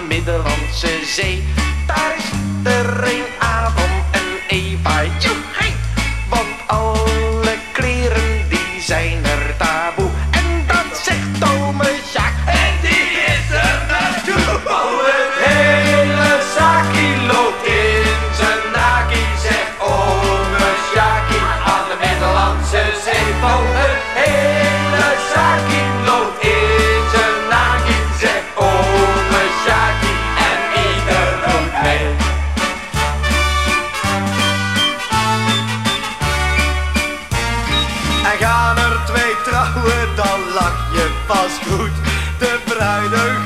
Middellandse Zee. Daar is er een Adam en Eva, joehei. Want alle kleren die zijn er taboe. En dat zegt ome Sjaak. En die is er naartoe. Oh, het hele zaakje loopt in zijn naki, zegt ome Sjaakie. Aan de Middellandse Zee. Gaan er twee trouwen, dan lach je pas goed. De alleen